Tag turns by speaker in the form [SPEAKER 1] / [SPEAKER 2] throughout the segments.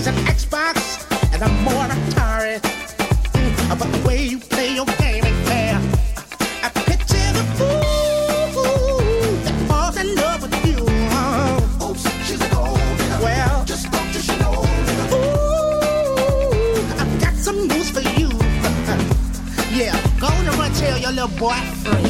[SPEAKER 1] He's an Xbox and I'm more Atari. But the way you play your game a
[SPEAKER 2] boyfriend.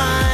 [SPEAKER 3] Mind.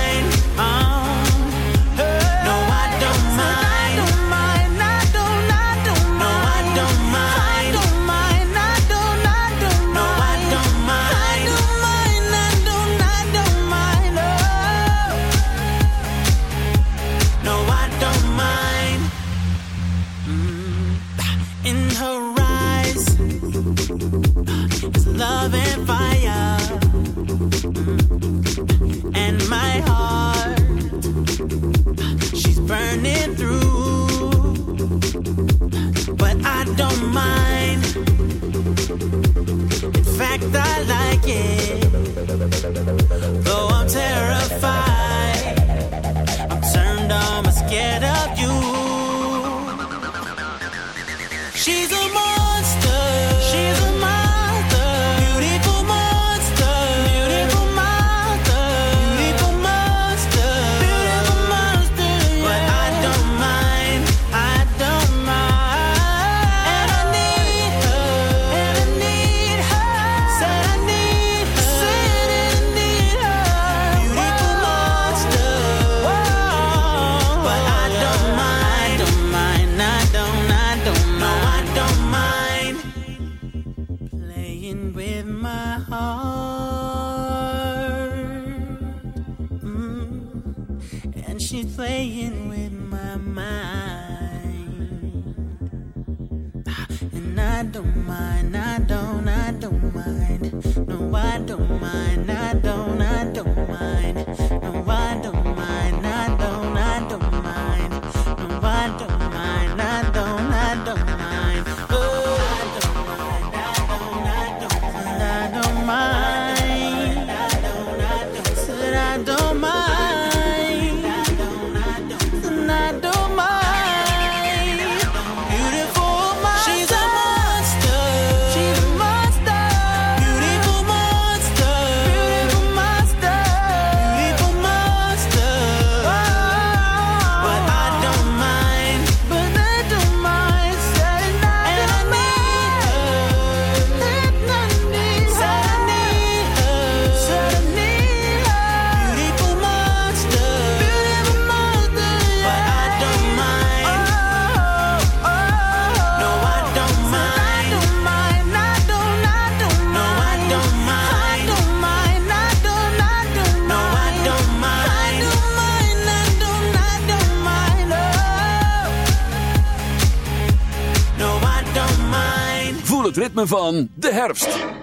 [SPEAKER 4] Van de herfst.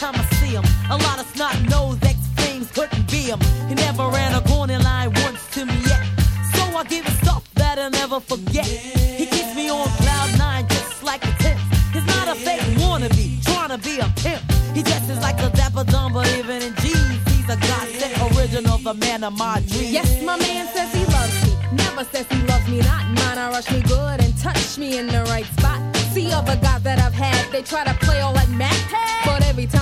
[SPEAKER 5] Time I see him. A lot of snot nosed ex flames couldn't be him. He never ran a corner line once to me yet. So I give him stuff that I'll never forget. He keeps me on cloud nine just like a tent. He's not a fake wannabe, trying to be a pimp. He dresses like a dapper dumb, but even in jeans, he's a godsend original, the man of my dreams. Yes, my man says he loves me. Never says he loves me not. Mine, I rush me good and touch me in the right spot. See other guys that I've had, they try to play all that Mac.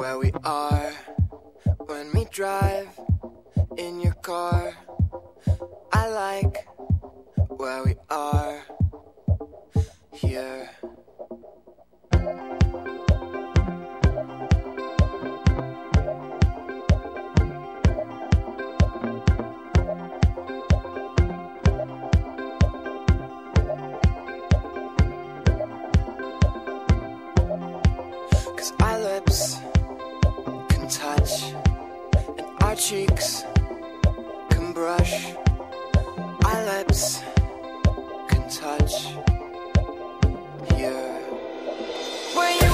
[SPEAKER 6] Where we are when we drive in your car. I like where we are here. Cause our lips touch and our cheeks can brush. Our lips can touch here. When you